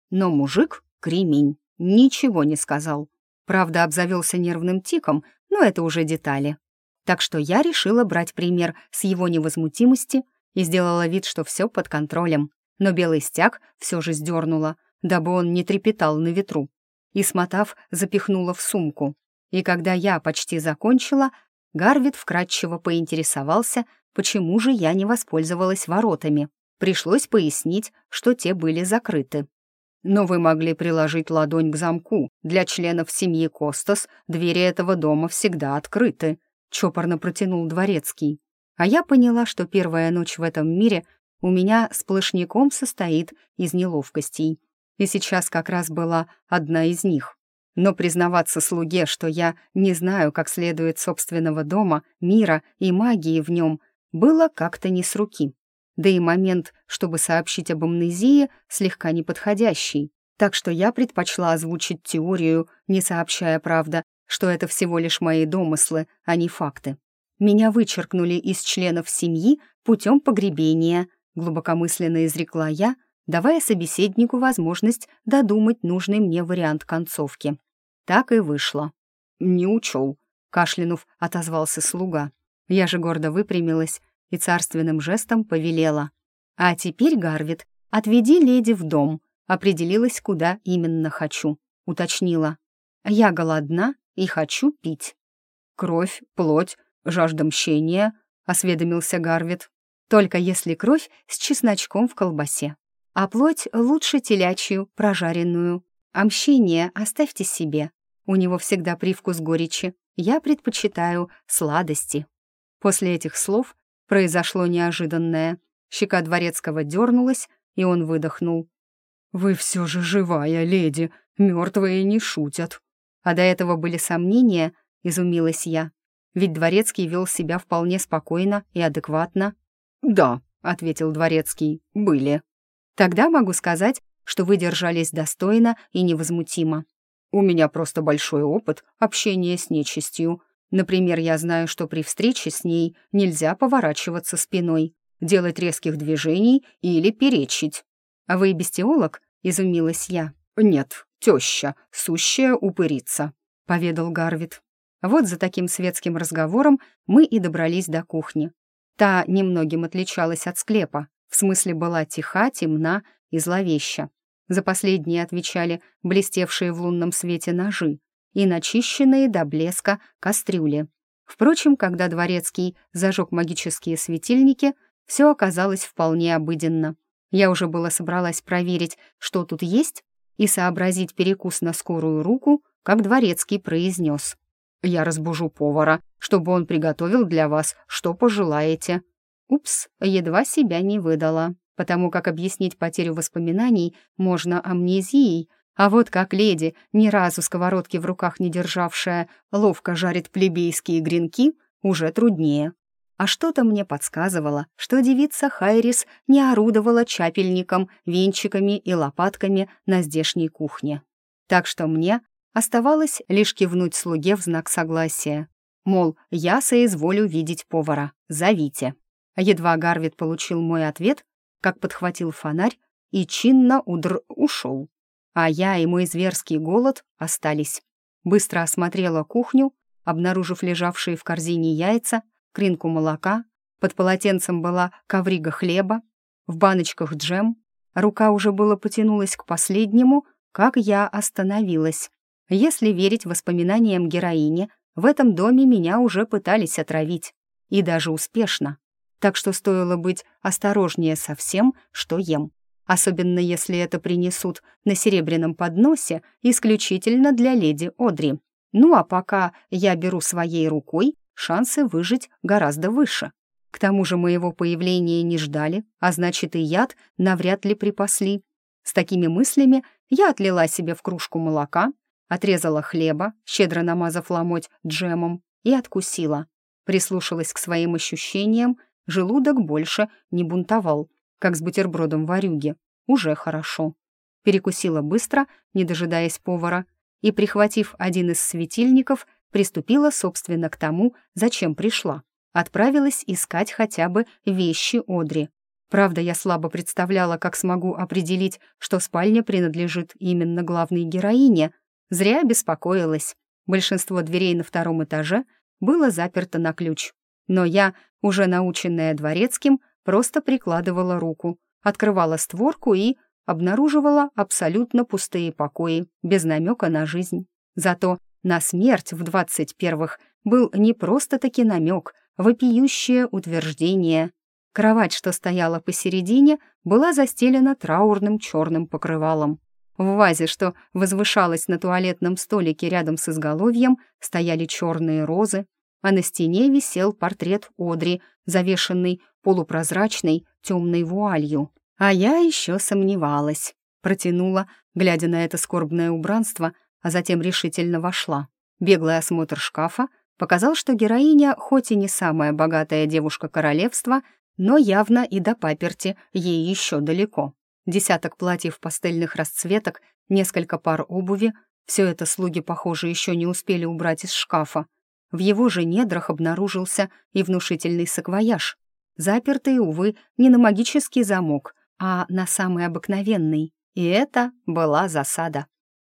Но мужик, кремень, ничего не сказал. Правда, обзавелся нервным тиком, но это уже детали. Так что я решила брать пример с его невозмутимости и сделала вид, что все под контролем но белый стяг все же сдернула, дабы он не трепетал на ветру, и, смотав, запихнула в сумку. И когда я почти закончила, Гарвит вкратчиво поинтересовался, почему же я не воспользовалась воротами. Пришлось пояснить, что те были закрыты. Но вы могли приложить ладонь к замку. Для членов семьи Костас двери этого дома всегда открыты», — чопорно протянул дворецкий. А я поняла, что первая ночь в этом мире у меня сплошняком состоит из неловкостей. И сейчас как раз была одна из них. Но признаваться слуге, что я не знаю как следует собственного дома, мира и магии в нем, было как-то не с руки. Да и момент, чтобы сообщить об амнезии, слегка неподходящий. Так что я предпочла озвучить теорию, не сообщая, правда, что это всего лишь мои домыслы, а не факты. Меня вычеркнули из членов семьи путем погребения — глубокомысленно изрекла я, давая собеседнику возможность додумать нужный мне вариант концовки. Так и вышло. «Не учел», — кашлянув отозвался слуга. Я же гордо выпрямилась и царственным жестом повелела. «А теперь, Гарвит, отведи леди в дом», определилась, куда именно хочу, уточнила. «Я голодна и хочу пить». «Кровь, плоть, жажда мщения», — осведомился Гарвит. Только если кровь с чесночком в колбасе. А плоть лучше телячью, прожаренную. А мщение оставьте себе. У него всегда привкус горечи. Я предпочитаю сладости. После этих слов произошло неожиданное. Щека дворецкого дернулась, и он выдохнул. «Вы все же живая, леди, мертвые не шутят». А до этого были сомнения, изумилась я. Ведь дворецкий вел себя вполне спокойно и адекватно. «Да», — ответил дворецкий, — «были». «Тогда могу сказать, что вы держались достойно и невозмутимо. У меня просто большой опыт общения с нечистью. Например, я знаю, что при встрече с ней нельзя поворачиваться спиной, делать резких движений или перечить. А вы бестиолог?» — изумилась я. «Нет, теща, сущая упырица», — поведал Гарвит. Вот за таким светским разговором мы и добрались до кухни. Та немногим отличалась от склепа, в смысле была тиха, темна и зловеща. За последние отвечали блестевшие в лунном свете ножи. И начищенные до блеска кастрюли. Впрочем, когда дворецкий зажег магические светильники, все оказалось вполне обыденно. Я уже было собралась проверить, что тут есть, и сообразить перекус на скорую руку, как дворецкий произнес. «Я разбужу повара, чтобы он приготовил для вас, что пожелаете». Упс, едва себя не выдала, потому как объяснить потерю воспоминаний можно амнезией, а вот как леди, ни разу сковородки в руках не державшая, ловко жарит плебейские гренки, уже труднее. А что-то мне подсказывало, что девица Хайрис не орудовала чапельником, венчиками и лопатками на здешней кухне. Так что мне оставалось лишь кивнуть слуге в знак согласия. Мол, я соизволю видеть повара, зовите. Едва Гарвит получил мой ответ, как подхватил фонарь и чинно удр ушел а я и мой зверский голод остались. Быстро осмотрела кухню, обнаружив лежавшие в корзине яйца, кринку молока, под полотенцем была коврига хлеба, в баночках джем. Рука уже было потянулась к последнему, как я остановилась. Если верить воспоминаниям героини, в этом доме меня уже пытались отравить. И даже успешно. Так что стоило быть осторожнее со всем, что ем особенно если это принесут на серебряном подносе исключительно для леди Одри. Ну а пока я беру своей рукой, шансы выжить гораздо выше. К тому же моего появления не ждали, а значит и яд навряд ли припасли. С такими мыслями я отлила себе в кружку молока, отрезала хлеба, щедро намазав ломоть джемом, и откусила. Прислушалась к своим ощущениям, желудок больше не бунтовал как с бутербродом варюги. Уже хорошо. Перекусила быстро, не дожидаясь повара, и, прихватив один из светильников, приступила, собственно, к тому, зачем пришла. Отправилась искать хотя бы вещи Одри. Правда, я слабо представляла, как смогу определить, что спальня принадлежит именно главной героине. Зря беспокоилась. Большинство дверей на втором этаже было заперто на ключ. Но я, уже наученная дворецким, просто прикладывала руку, открывала створку и обнаруживала абсолютно пустые покои, без намека на жизнь. Зато на смерть в двадцать первых был не просто-таки намек, вопиющее утверждение. Кровать, что стояла посередине, была застелена траурным черным покрывалом. В вазе, что возвышалась на туалетном столике рядом с изголовьем, стояли черные розы, а на стене висел портрет Одри, завешенный полупрозрачной темной вуалью. А я еще сомневалась. Протянула, глядя на это скорбное убранство, а затем решительно вошла. Беглый осмотр шкафа показал, что героиня, хоть и не самая богатая девушка королевства, но явно и до паперти ей еще далеко. Десяток платьев пастельных расцветок, несколько пар обуви — все это слуги, похоже, еще не успели убрать из шкафа. В его же недрах обнаружился и внушительный саквояж, запертый, увы, не на магический замок, а на самый обыкновенный. И это была засада.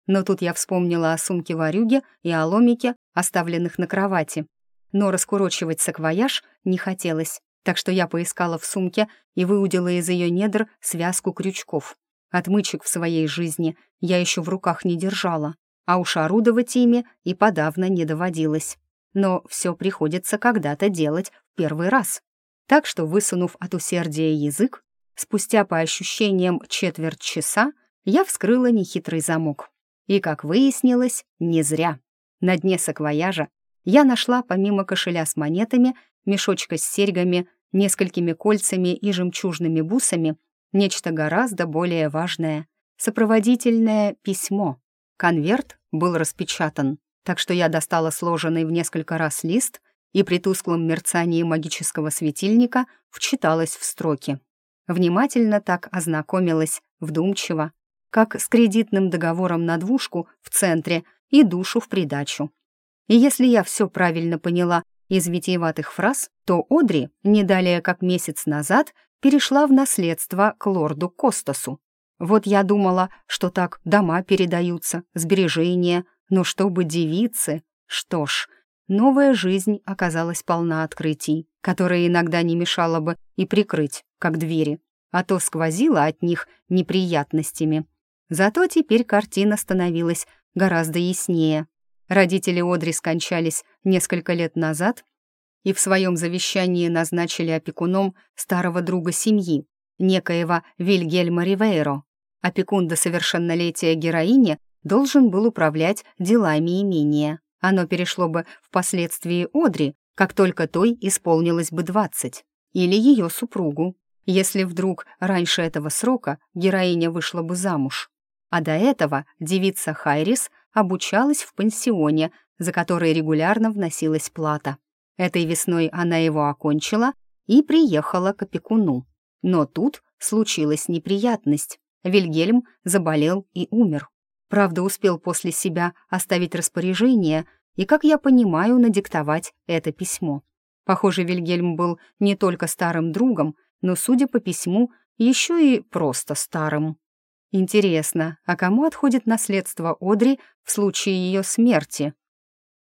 Но тут я вспомнила о сумке варюги и о ломике, оставленных на кровати. Но раскурочивать саквояж не хотелось, так что я поискала в сумке и выудила из ее недр связку крючков. Отмычек в своей жизни я еще в руках не держала, а уж орудовать ими и подавно не доводилось но все приходится когда-то делать в первый раз. Так что, высунув от усердия язык, спустя по ощущениям четверть часа я вскрыла нехитрый замок. И, как выяснилось, не зря. На дне саквояжа я нашла помимо кошеля с монетами, мешочка с серьгами, несколькими кольцами и жемчужными бусами нечто гораздо более важное — сопроводительное письмо. Конверт был распечатан так что я достала сложенный в несколько раз лист и при тусклом мерцании магического светильника вчиталась в строки. Внимательно так ознакомилась, вдумчиво, как с кредитным договором на двушку в центре и душу в придачу. И если я все правильно поняла из витиеватых фраз, то Одри, не далее как месяц назад, перешла в наследство к лорду Костасу. Вот я думала, что так дома передаются, сбережения, но чтобы девицы... Что ж, новая жизнь оказалась полна открытий, которые иногда не мешало бы и прикрыть, как двери, а то сквозило от них неприятностями. Зато теперь картина становилась гораздо яснее. Родители Одри скончались несколько лет назад и в своем завещании назначили опекуном старого друга семьи, некоего Вильгельма Ривейро. Опекун до совершеннолетия героини должен был управлять делами имения. Оно перешло бы впоследствии Одри, как только той исполнилось бы двадцать, или ее супругу, если вдруг раньше этого срока героиня вышла бы замуж. А до этого девица Хайрис обучалась в пансионе, за который регулярно вносилась плата. Этой весной она его окончила и приехала к опекуну. Но тут случилась неприятность. Вильгельм заболел и умер. Правда, успел после себя оставить распоряжение и, как я понимаю, надиктовать это письмо. Похоже, Вильгельм был не только старым другом, но, судя по письму, еще и просто старым. Интересно, а кому отходит наследство Одри в случае ее смерти?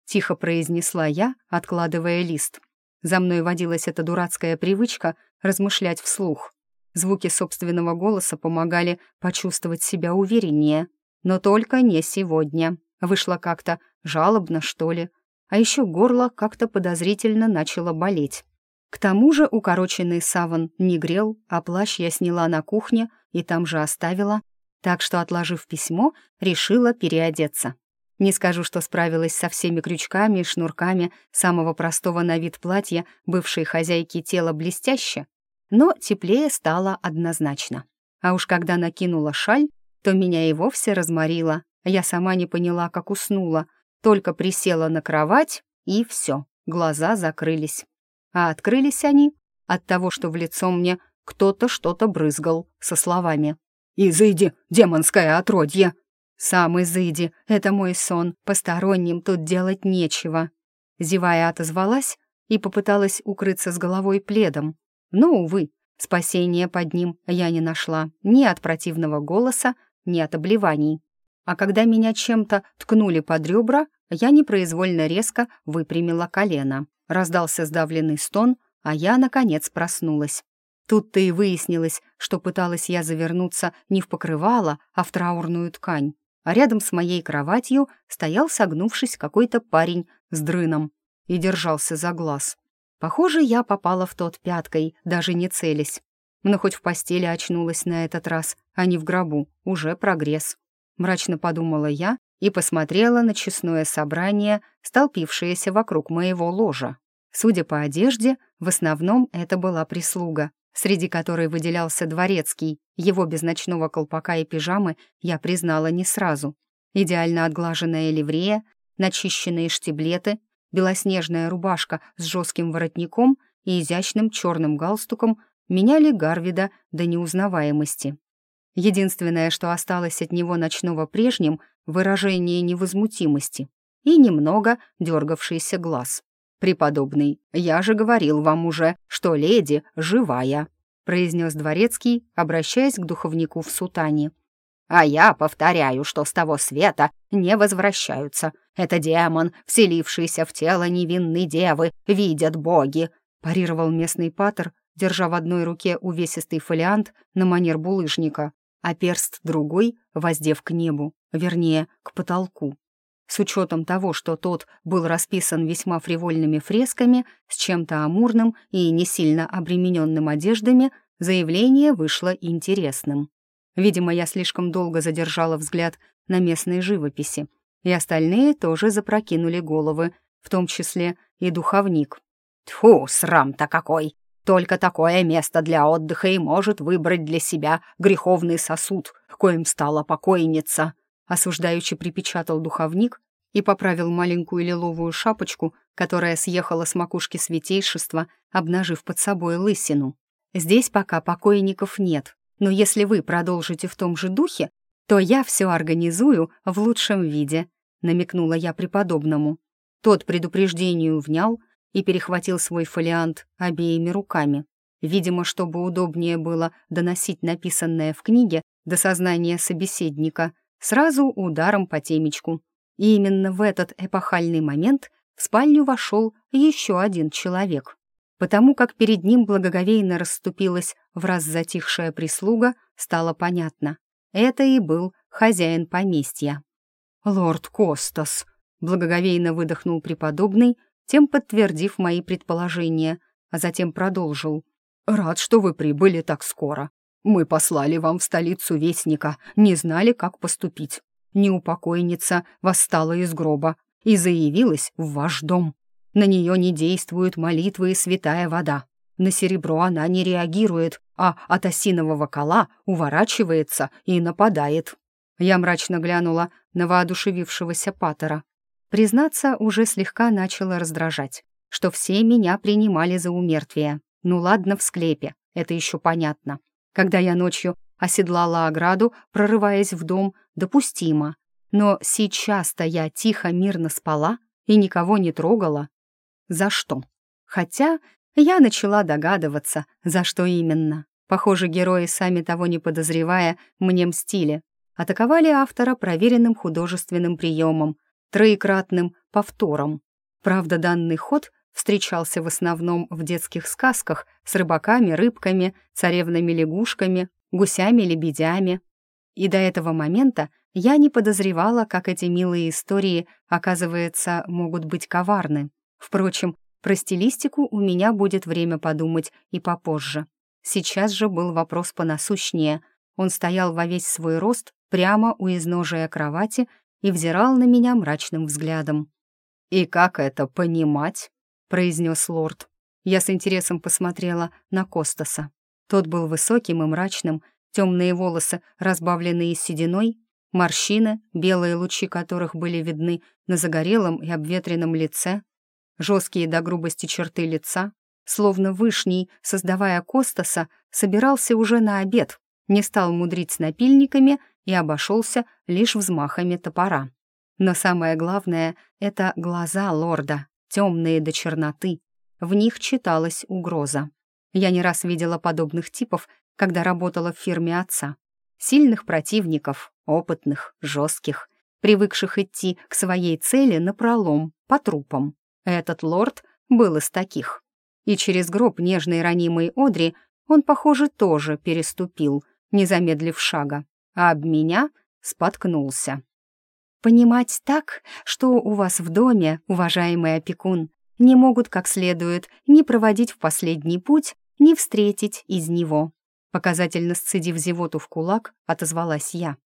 Тихо произнесла я, откладывая лист. За мной водилась эта дурацкая привычка размышлять вслух. Звуки собственного голоса помогали почувствовать себя увереннее. Но только не сегодня. Вышло как-то жалобно, что ли. А еще горло как-то подозрительно начало болеть. К тому же укороченный саван не грел, а плащ я сняла на кухне и там же оставила, так что, отложив письмо, решила переодеться. Не скажу, что справилась со всеми крючками и шнурками самого простого на вид платья бывшей хозяйки тела блестяще, но теплее стало однозначно. А уж когда накинула шаль, то меня и вовсе разморило. Я сама не поняла, как уснула, только присела на кровать, и все, глаза закрылись. А открылись они от того, что в лицо мне кто-то что-то брызгал со словами. «Изыди, демонское отродье!» «Сам изыди, это мой сон, посторонним тут делать нечего». Зевая отозвалась и попыталась укрыться с головой пледом, но, увы, спасения под ним я не нашла ни от противного голоса, ни от обливаний. А когда меня чем-то ткнули под ребра, я непроизвольно резко выпрямила колено. Раздался сдавленный стон, а я, наконец, проснулась. Тут-то и выяснилось, что пыталась я завернуться не в покрывало, а в траурную ткань. А рядом с моей кроватью стоял, согнувшись, какой-то парень с дрыном и держался за глаз. Похоже, я попала в тот пяткой, даже не целясь. Но хоть в постели очнулась на этот раз, а не в гробу, уже прогресс. Мрачно подумала я и посмотрела на честное собрание, столпившееся вокруг моего ложа. Судя по одежде, в основном это была прислуга, среди которой выделялся дворецкий. Его без ночного колпака и пижамы я признала не сразу. Идеально отглаженная ливрея, начищенные штиблеты белоснежная рубашка с жестким воротником и изящным черным галстуком меняли Гарвида до неузнаваемости. Единственное, что осталось от него ночного прежним — выражение невозмутимости и немного дергавшийся глаз. «Преподобный, я же говорил вам уже, что леди живая», — произнес дворецкий, обращаясь к духовнику в сутане. А я повторяю, что с того света не возвращаются. Это демон, вселившийся в тело невинной девы, видят боги», — парировал местный патер, держа в одной руке увесистый фолиант на манер булыжника, а перст другой воздев к небу, вернее, к потолку. С учетом того, что тот был расписан весьма фривольными фресками, с чем-то амурным и не сильно обремененным одеждами, заявление вышло интересным. Видимо, я слишком долго задержала взгляд на местной живописи, и остальные тоже запрокинули головы, в том числе и духовник. «Тьфу, срам-то какой! Только такое место для отдыха и может выбрать для себя греховный сосуд, коим стала покойница!» Осуждаючи припечатал духовник и поправил маленькую лиловую шапочку, которая съехала с макушки святейшества, обнажив под собой лысину. «Здесь пока покойников нет, но если вы продолжите в том же духе, то я все организую в лучшем виде», — намекнула я преподобному. Тот предупреждению внял и перехватил свой фолиант обеими руками. Видимо, чтобы удобнее было доносить написанное в книге до сознания собеседника, сразу ударом по темечку. И именно в этот эпохальный момент в спальню вошел еще один человек. Потому как перед ним благоговейно расступилась в раз затихшая прислуга, стало понятно. Это и был хозяин поместья. «Лорд Костас», — Благоговейно выдохнул преподобный, тем подтвердив мои предположения, а затем продолжил. «Рад, что вы прибыли так скоро. Мы послали вам в столицу вестника, не знали, как поступить. Неупокойница восстала из гроба и заявилась в ваш дом. На нее не действуют молитвы и святая вода. На серебро она не реагирует, а от осинового кола уворачивается и нападает. Я мрачно глянула на воодушевившегося патера. Признаться, уже слегка начало раздражать, что все меня принимали за умертвие. Ну ладно, в склепе, это еще понятно. Когда я ночью оседлала ограду, прорываясь в дом, допустимо. Но сейчас-то я тихо, мирно спала и никого не трогала. За что? Хотя я начала догадываться, за что именно. Похоже, герои, сами того не подозревая, мне мстили. Атаковали автора проверенным художественным приемом, троекратным повтором. Правда, данный ход встречался в основном в детских сказках с рыбаками, рыбками, царевнами-лягушками, гусями-лебедями. И до этого момента я не подозревала, как эти милые истории, оказывается, могут быть коварны. Впрочем, про стилистику у меня будет время подумать и попозже. Сейчас же был вопрос понасущнее. Он стоял во весь свой рост прямо у изножия кровати и взирал на меня мрачным взглядом. «И как это понимать?» — произнес лорд. Я с интересом посмотрела на Костаса. Тот был высоким и мрачным, темные волосы, разбавленные сединой, морщины, белые лучи которых были видны на загорелом и обветренном лице, жесткие до грубости черты лица, словно вышний, создавая Костаса, собирался уже на обед, не стал мудрить с напильниками и обошелся лишь взмахами топора. Но самое главное — это глаза лорда, темные до черноты. В них читалась угроза. Я не раз видела подобных типов, когда работала в фирме отца. Сильных противников, опытных, жестких, привыкших идти к своей цели напролом, по трупам. Этот лорд был из таких. И через гроб нежной ранимой Одри он, похоже, тоже переступил, не замедлив шага, а об меня споткнулся. «Понимать так, что у вас в доме, уважаемый опекун, не могут как следует ни проводить в последний путь, ни встретить из него», показательно сцедив зевоту в кулак, отозвалась я.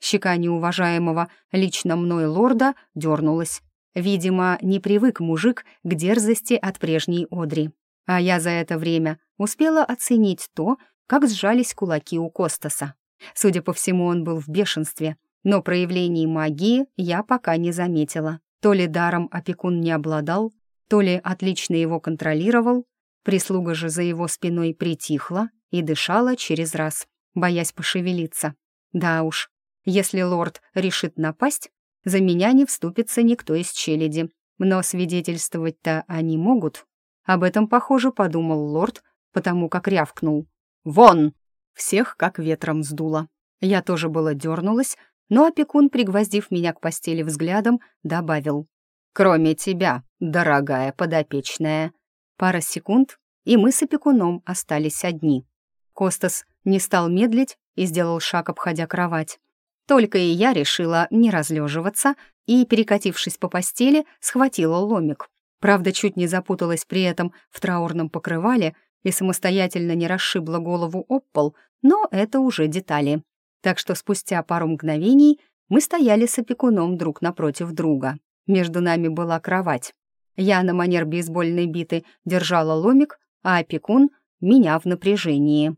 Щека неуважаемого лично мной лорда дернулась. Видимо, не привык мужик к дерзости от прежней Одри. А я за это время успела оценить то, как сжались кулаки у Костаса. Судя по всему, он был в бешенстве, но проявлений магии я пока не заметила. То ли даром опекун не обладал, то ли отлично его контролировал, прислуга же за его спиной притихла и дышала через раз, боясь пошевелиться. Да уж, если лорд решит напасть, за меня не вступится никто из челяди, но свидетельствовать-то они могут. Об этом, похоже, подумал лорд, потому как рявкнул. «Вон!» Всех как ветром сдуло. Я тоже было дернулась, но опекун, пригвоздив меня к постели взглядом, добавил. «Кроме тебя, дорогая подопечная». Пара секунд, и мы с опекуном остались одни. Костас не стал медлить и сделал шаг, обходя кровать. Только и я решила не разлеживаться и, перекатившись по постели, схватила ломик. Правда, чуть не запуталась при этом в траурном покрывале и самостоятельно не расшибла голову об пол, но это уже детали. Так что спустя пару мгновений мы стояли с опекуном друг напротив друга. Между нами была кровать. Я на манер бейсбольной биты держала ломик, а опекун — меня в напряжении.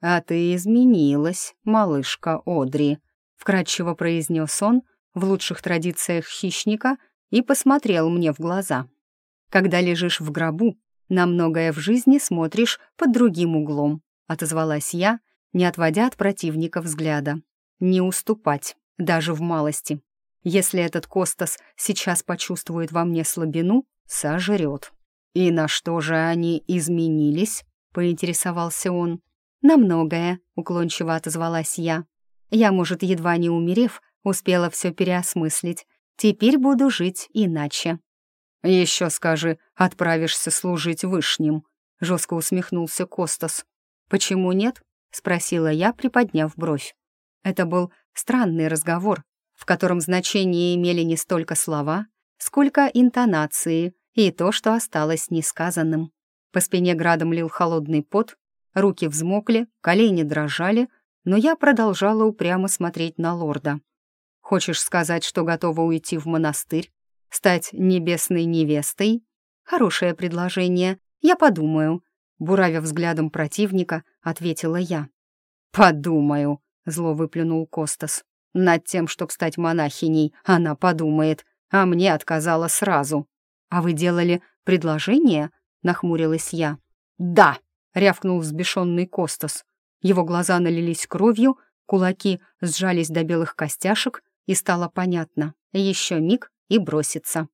«А ты изменилась, малышка Одри», — вкратчиво произнес он в лучших традициях хищника и посмотрел мне в глаза. «Когда лежишь в гробу, на многое в жизни смотришь под другим углом», — отозвалась я, не отводя от противника взгляда. «Не уступать, даже в малости. Если этот Костас сейчас почувствует во мне слабину, сожрет». «И на что же они изменились?» — поинтересовался он. «На многое», — уклончиво отозвалась я. «Я, может, едва не умерев, успела все переосмыслить. Теперь буду жить иначе». «Еще скажи, отправишься служить вышним», — жестко усмехнулся Костас. «Почему нет?» — спросила я, приподняв бровь. Это был странный разговор, в котором значение имели не столько слова, сколько интонации и то, что осталось несказанным. По спине градом лил холодный пот, руки взмокли, колени дрожали, но я продолжала упрямо смотреть на лорда. «Хочешь сказать, что готова уйти в монастырь? Стать небесной невестой?» «Хорошее предложение. Я подумаю», — буравя взглядом противника, ответила я. «Подумаю», — зло выплюнул Костас. «Над тем, чтоб стать монахиней, она подумает, а мне отказала сразу». «А вы делали предложение?» — нахмурилась я. «Да!» — рявкнул взбешенный Костас. Его глаза налились кровью, кулаки сжались до белых костяшек, и стало понятно. Еще миг и бросится.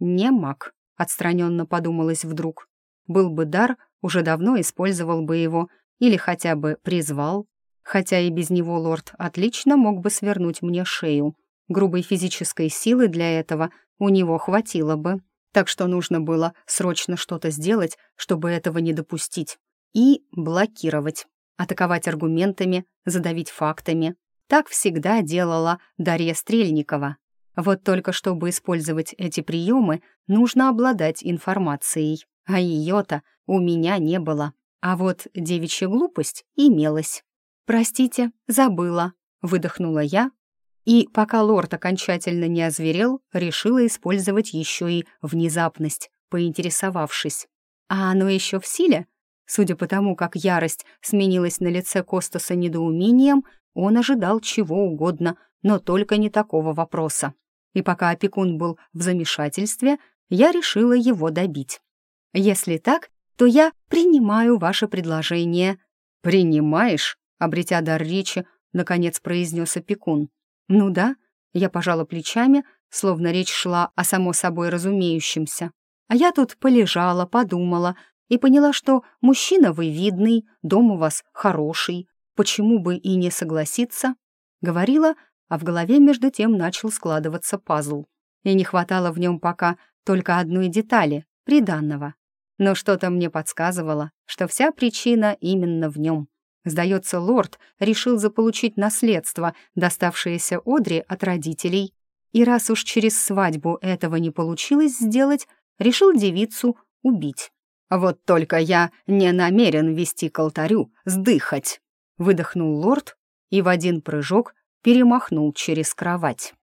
«Не маг», — отстраненно подумалось вдруг. «Был бы дар, уже давно использовал бы его, или хотя бы призвал. Хотя и без него лорд отлично мог бы свернуть мне шею. Грубой физической силы для этого у него хватило бы. Так что нужно было срочно что-то сделать, чтобы этого не допустить. И блокировать. Атаковать аргументами, задавить фактами. Так всегда делала Дарья Стрельникова. Вот только чтобы использовать эти приемы, нужно обладать информацией. А ее-то у меня не было. А вот девичья глупость имелась. «Простите, забыла», — выдохнула я, и, пока лорд окончательно не озверел, решила использовать еще и внезапность, поинтересовавшись. «А оно еще в силе?» Судя по тому, как ярость сменилась на лице Костаса недоумением, он ожидал чего угодно, но только не такого вопроса. И пока опекун был в замешательстве, я решила его добить. «Если так, то я принимаю ваше предложение». «Принимаешь?» — обретя дар речи, наконец произнес опекун. «Ну да», — я пожала плечами, словно речь шла о само собой разумеющемся. А я тут полежала, подумала и поняла, что мужчина вы видный, дом у вас хороший, почему бы и не согласиться? Говорила, а в голове между тем начал складываться пазл. И не хватало в нем пока только одной детали — приданного. Но что-то мне подсказывало, что вся причина именно в нем. Сдается, лорд решил заполучить наследство, доставшееся Одри от родителей. И раз уж через свадьбу этого не получилось сделать, решил девицу убить. «Вот только я не намерен вести к алтарю, сдыхать!» Выдохнул лорд и в один прыжок перемахнул через кровать.